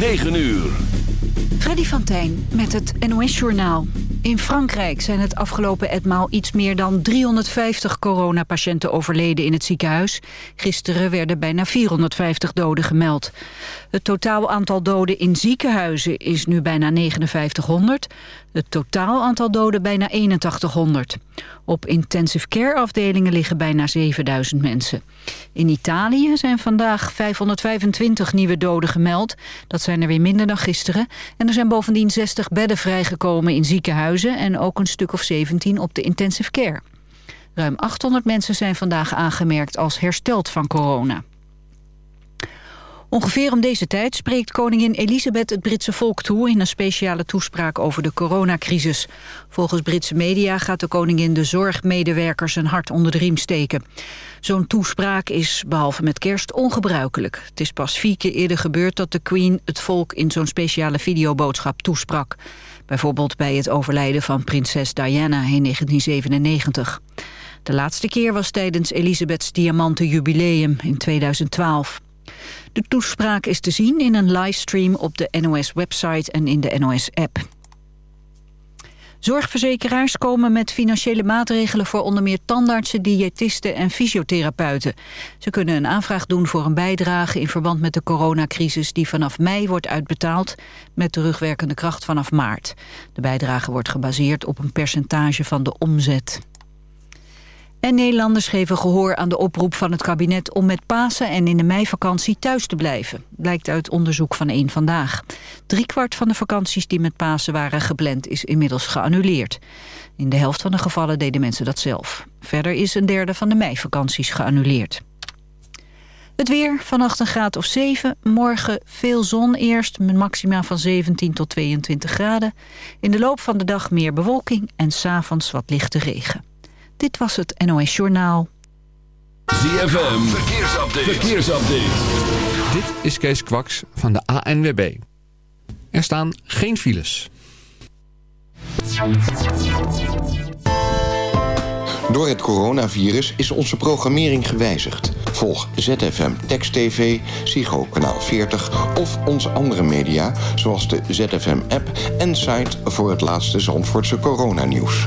9 uur. Freddy van Tijn met het NOS-journaal. In Frankrijk zijn het afgelopen etmaal iets meer dan 350 coronapatiënten overleden in het ziekenhuis. Gisteren werden bijna 450 doden gemeld. Het totaal aantal doden in ziekenhuizen is nu bijna 5900. Het totaal aantal doden bijna 8100. Op intensive care afdelingen liggen bijna 7000 mensen. In Italië zijn vandaag 525 nieuwe doden gemeld. Dat zijn er weer minder dan gisteren. En er zijn bovendien 60 bedden vrijgekomen in ziekenhuizen... en ook een stuk of 17 op de intensive care. Ruim 800 mensen zijn vandaag aangemerkt als hersteld van corona. Ongeveer om deze tijd spreekt koningin Elisabeth het Britse volk toe... in een speciale toespraak over de coronacrisis. Volgens Britse media gaat de koningin de zorgmedewerkers een hart onder de riem steken. Zo'n toespraak is, behalve met kerst, ongebruikelijk. Het is pas vier keer eerder gebeurd dat de Queen het volk in zo'n speciale videoboodschap toesprak. Bijvoorbeeld bij het overlijden van prinses Diana in 1997. De laatste keer was tijdens Elisabeths diamanten jubileum in 2012. De toespraak is te zien in een livestream op de NOS-website en in de NOS-app. Zorgverzekeraars komen met financiële maatregelen voor onder meer tandartsen, diëtisten en fysiotherapeuten. Ze kunnen een aanvraag doen voor een bijdrage in verband met de coronacrisis die vanaf mei wordt uitbetaald met terugwerkende kracht vanaf maart. De bijdrage wordt gebaseerd op een percentage van de omzet. En Nederlanders geven gehoor aan de oproep van het kabinet om met Pasen en in de meivakantie thuis te blijven. Blijkt uit onderzoek van één Vandaag. Driekwart van de vakanties die met Pasen waren gepland is inmiddels geannuleerd. In de helft van de gevallen deden mensen dat zelf. Verder is een derde van de meivakanties geannuleerd. Het weer, vannacht een graad of 7. Morgen veel zon eerst, met maxima van 17 tot 22 graden. In de loop van de dag meer bewolking en s'avonds wat lichte regen. Dit was het NOS Journaal. ZFM, verkeersupdate. verkeersupdate. Dit is Kees Kwaks van de ANWB. Er staan geen files. Door het coronavirus is onze programmering gewijzigd. Volg ZFM Text TV, Psycho Kanaal 40 of onze andere media... zoals de ZFM-app en site voor het laatste Zandvoortse coronanieuws.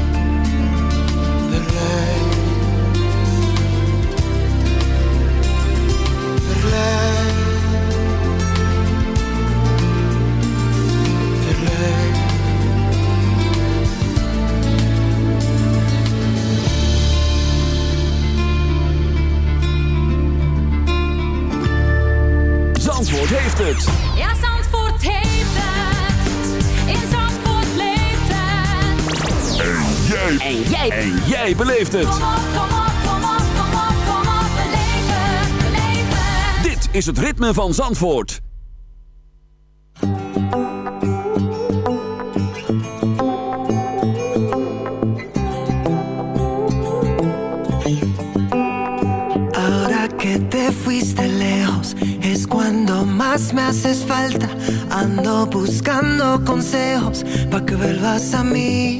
het, beleef het. Dit is het ritme van Zandvoort. Ahora que te fuiste lejos es cuando más me haces falta. Ando buscando consejos pa' que vuelvas a mí.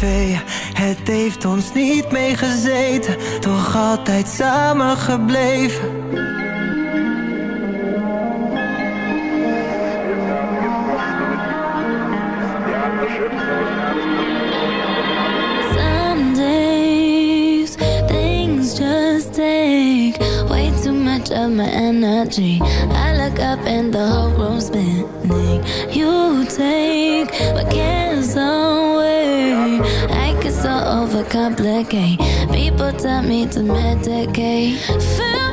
Het heeft ons niet meegezeten, toch altijd samen gebleven. Some days, things just take way too much of my energy. I look up and the whole room's spinning. You take my cares away. so overcomplicate. People tell me to medicate. Feel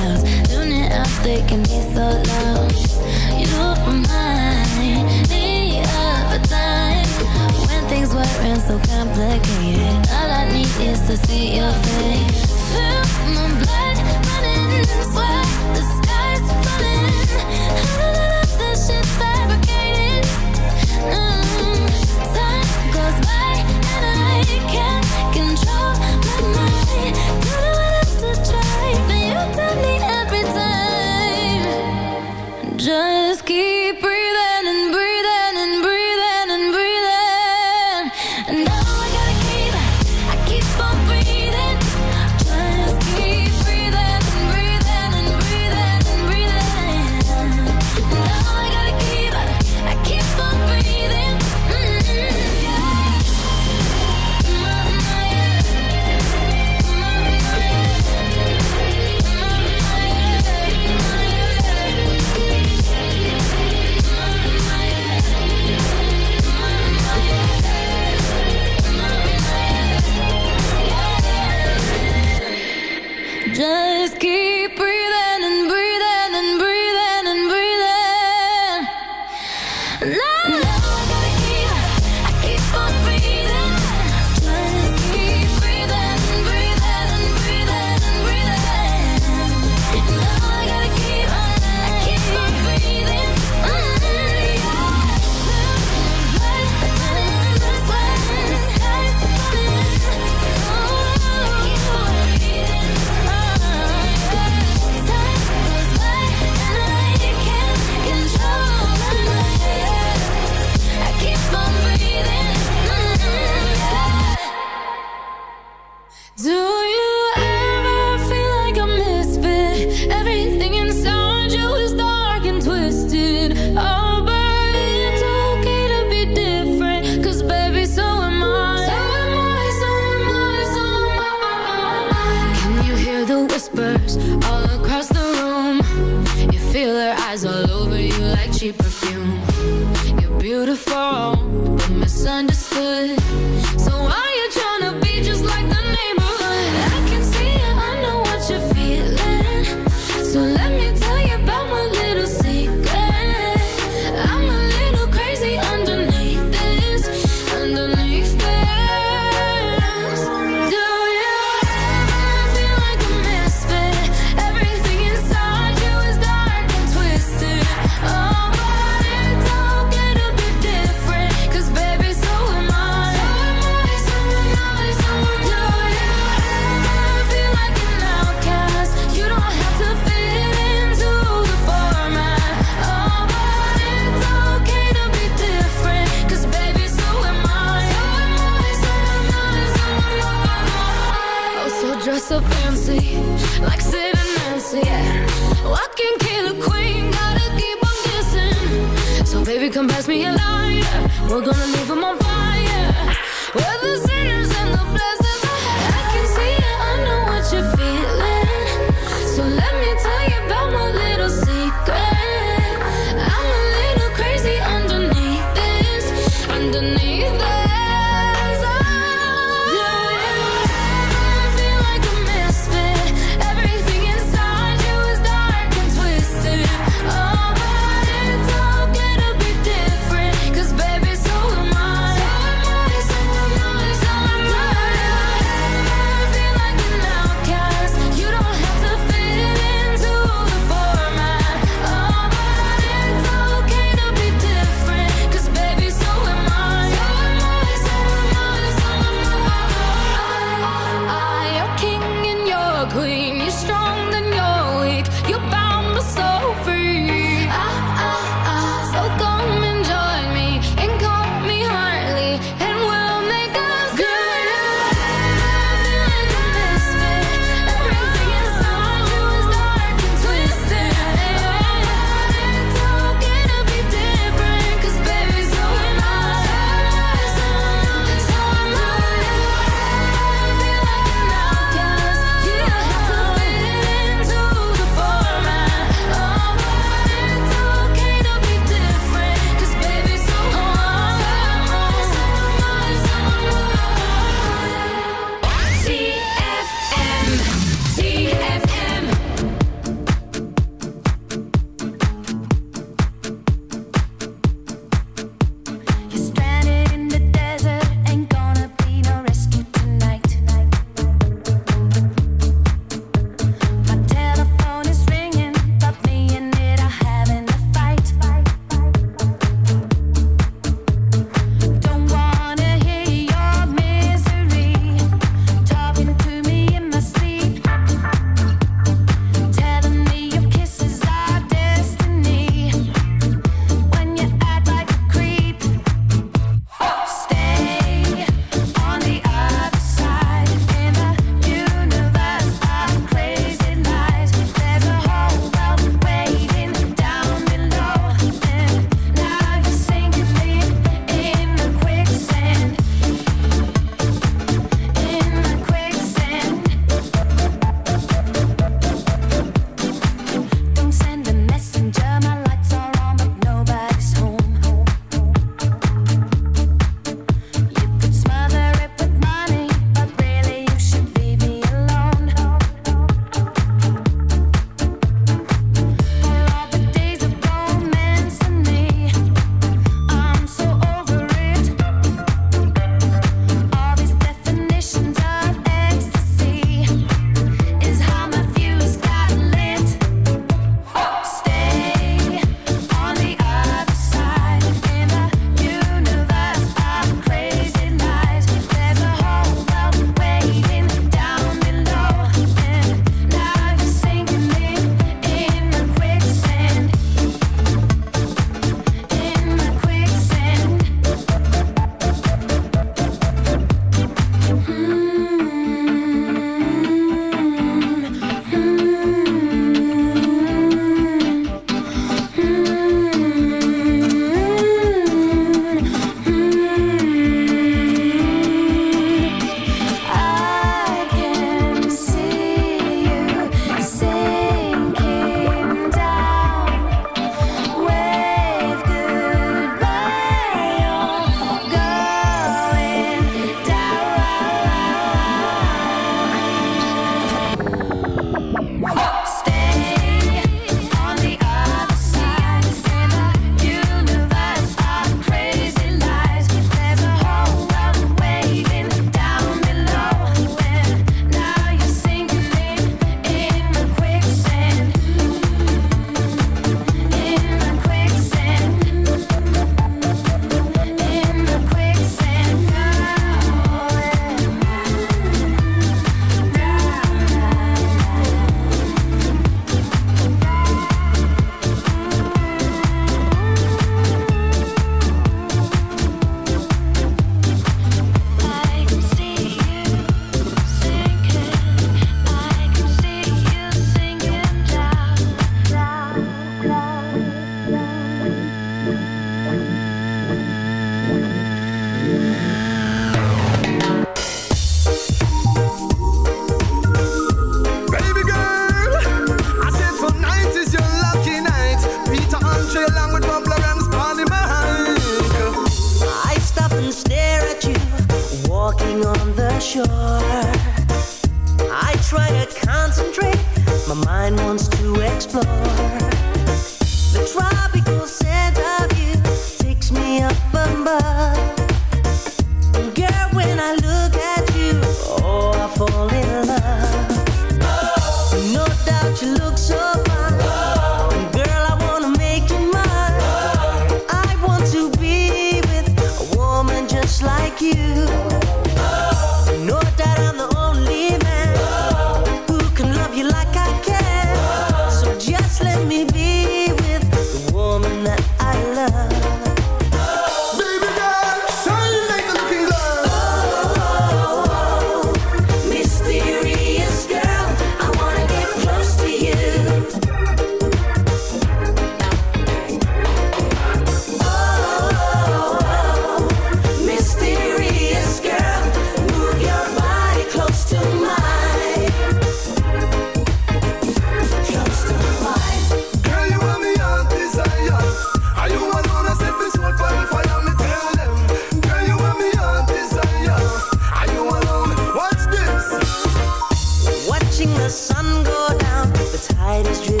Watching the sun go down, the tide is drifting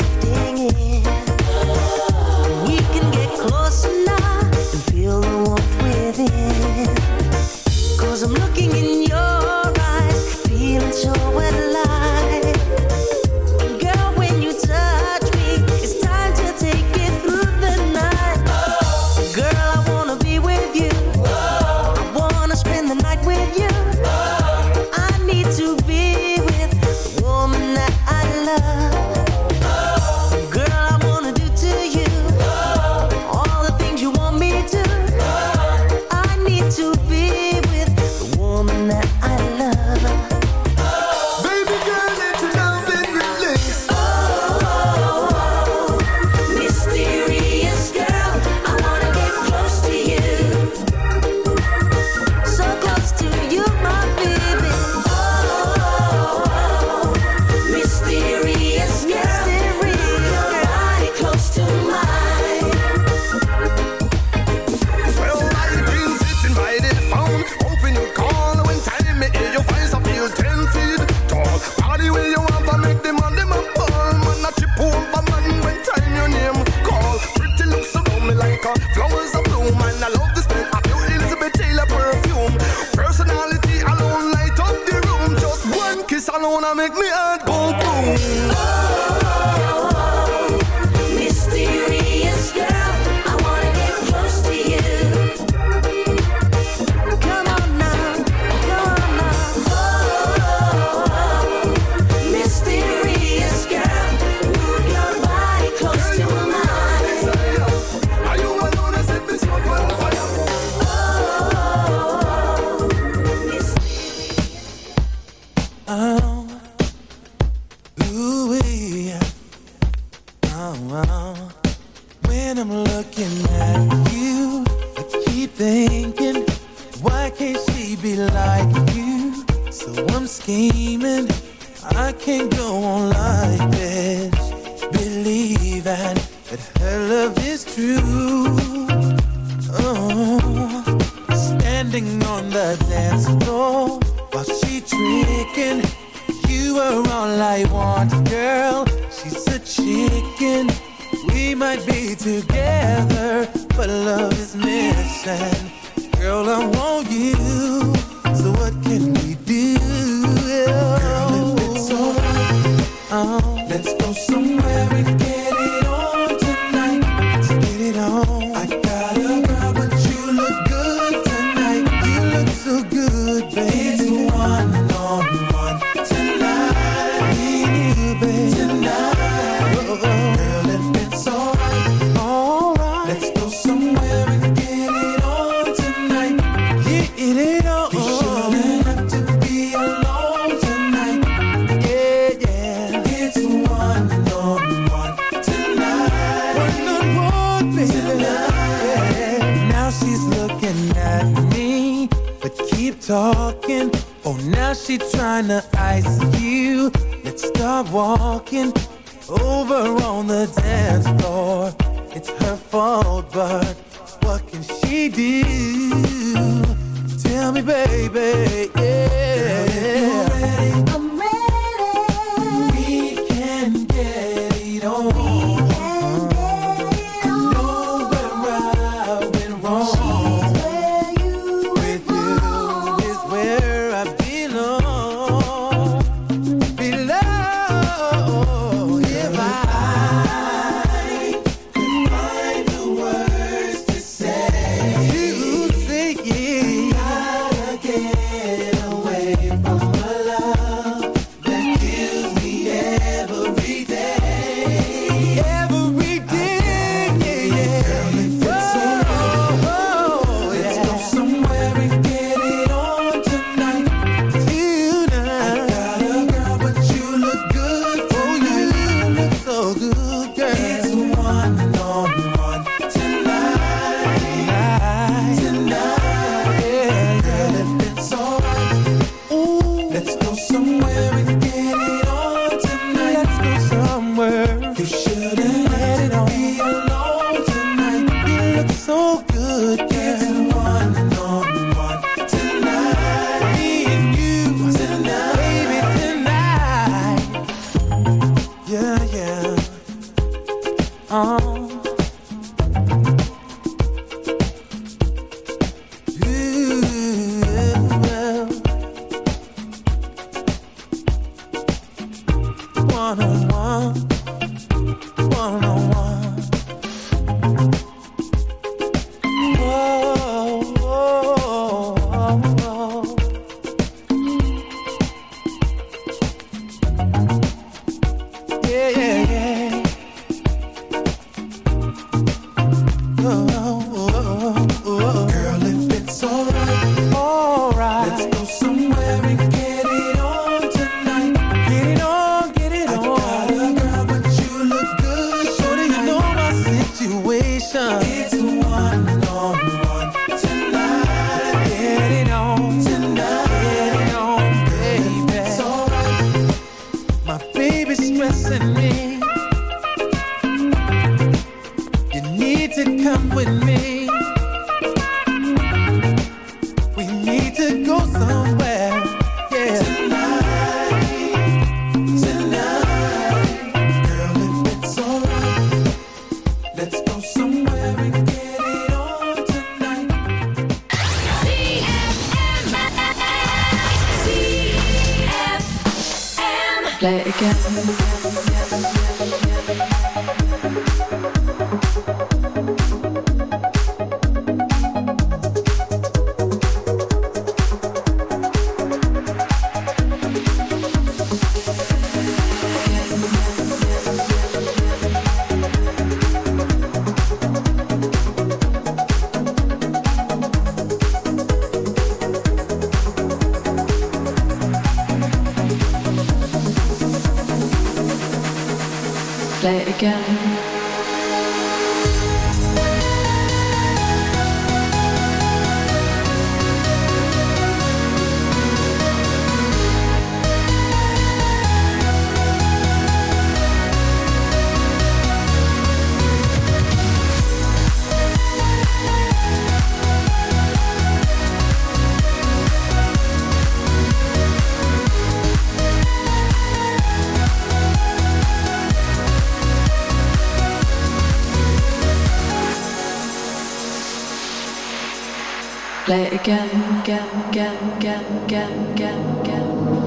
Play again, again, again, again, again, again, again.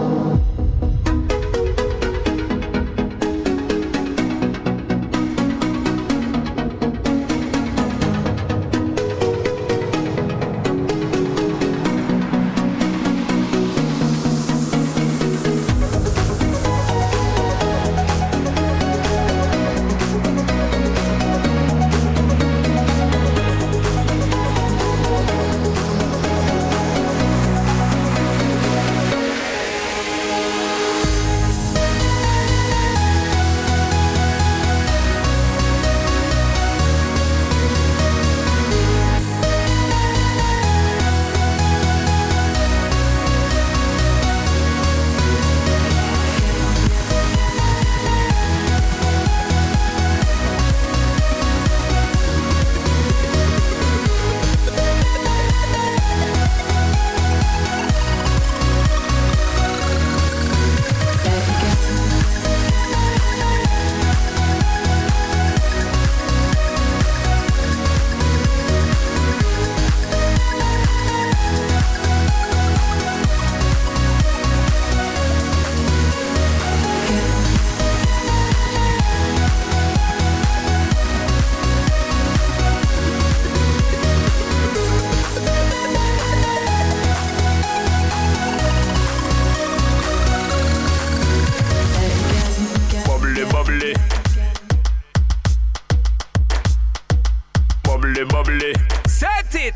Set it!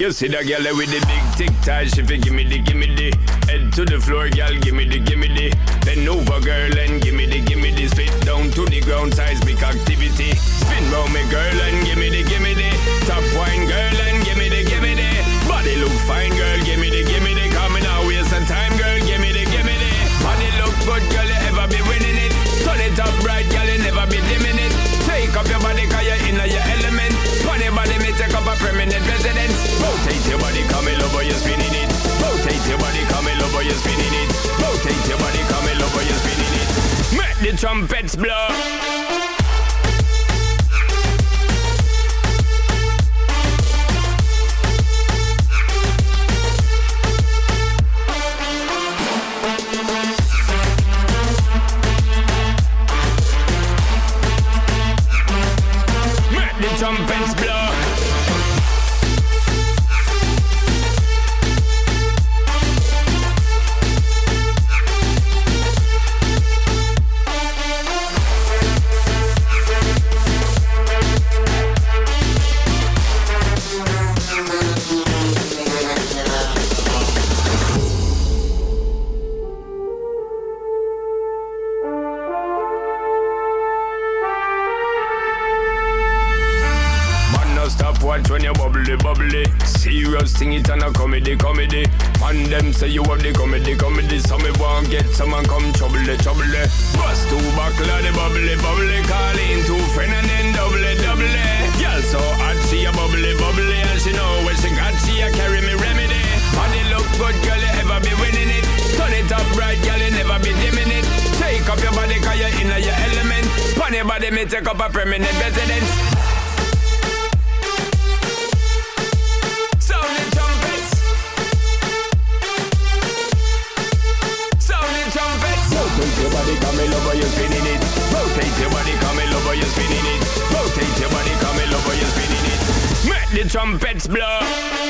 You see that girl with the big tic tac, she fi gimme the, gimme the. Head to the floor, girl, gimme the, gimme the. Bend over, girl, and gimme the, gimme the. Spit down to the ground, seismic activity. Spin round me, girl, and gimme the, gimme the. Top wine, girl, and the trumpets blow let me take up a permanent residence. Rotate your body, come you're spinning it. Rotate your body, come you're spinning it. Rotate your body, come you're spinning it. Make the trumpets blow.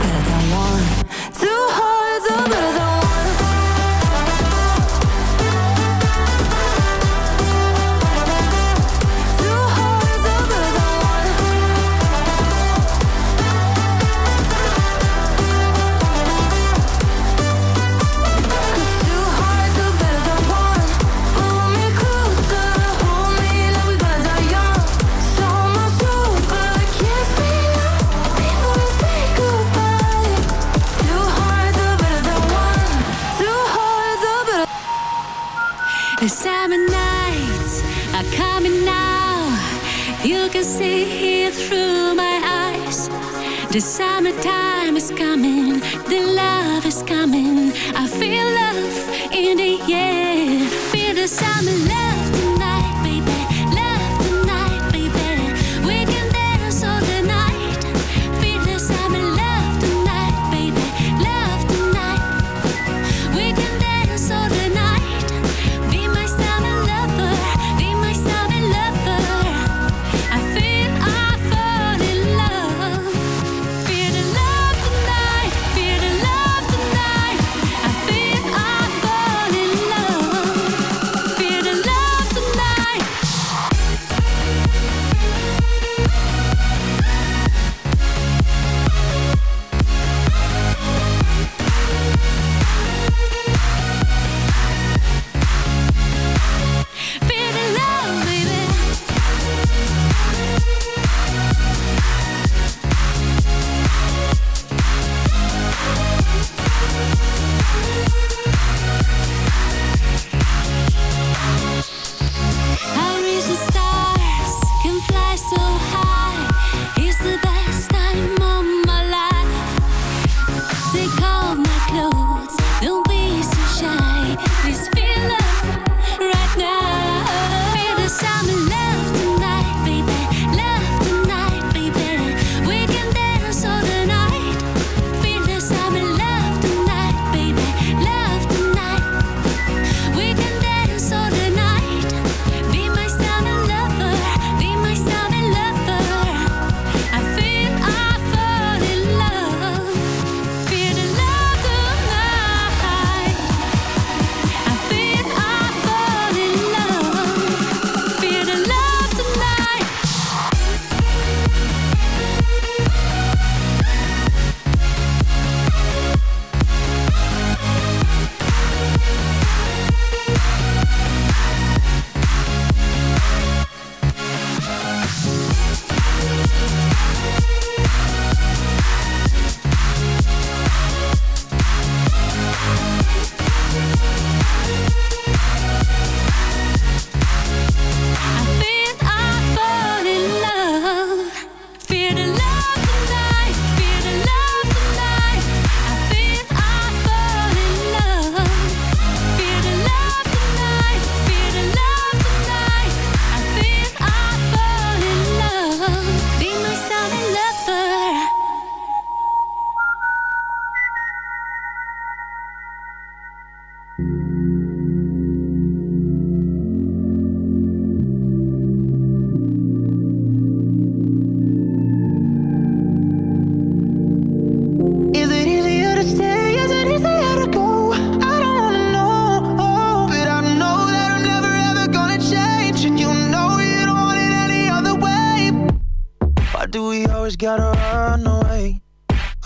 but I don't want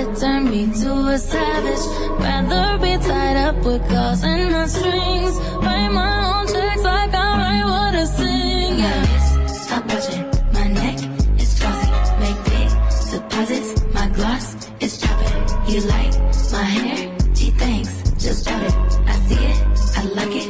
Turn me to a savage. Rather be tied up with claws and the strings. Write my own checks like I write what I sing. Yeah. Wrist, stop watching. My neck is glossy. Make big deposits. My gloss is chopping. You like my hair? She thinks just drop it. I see it. I like it.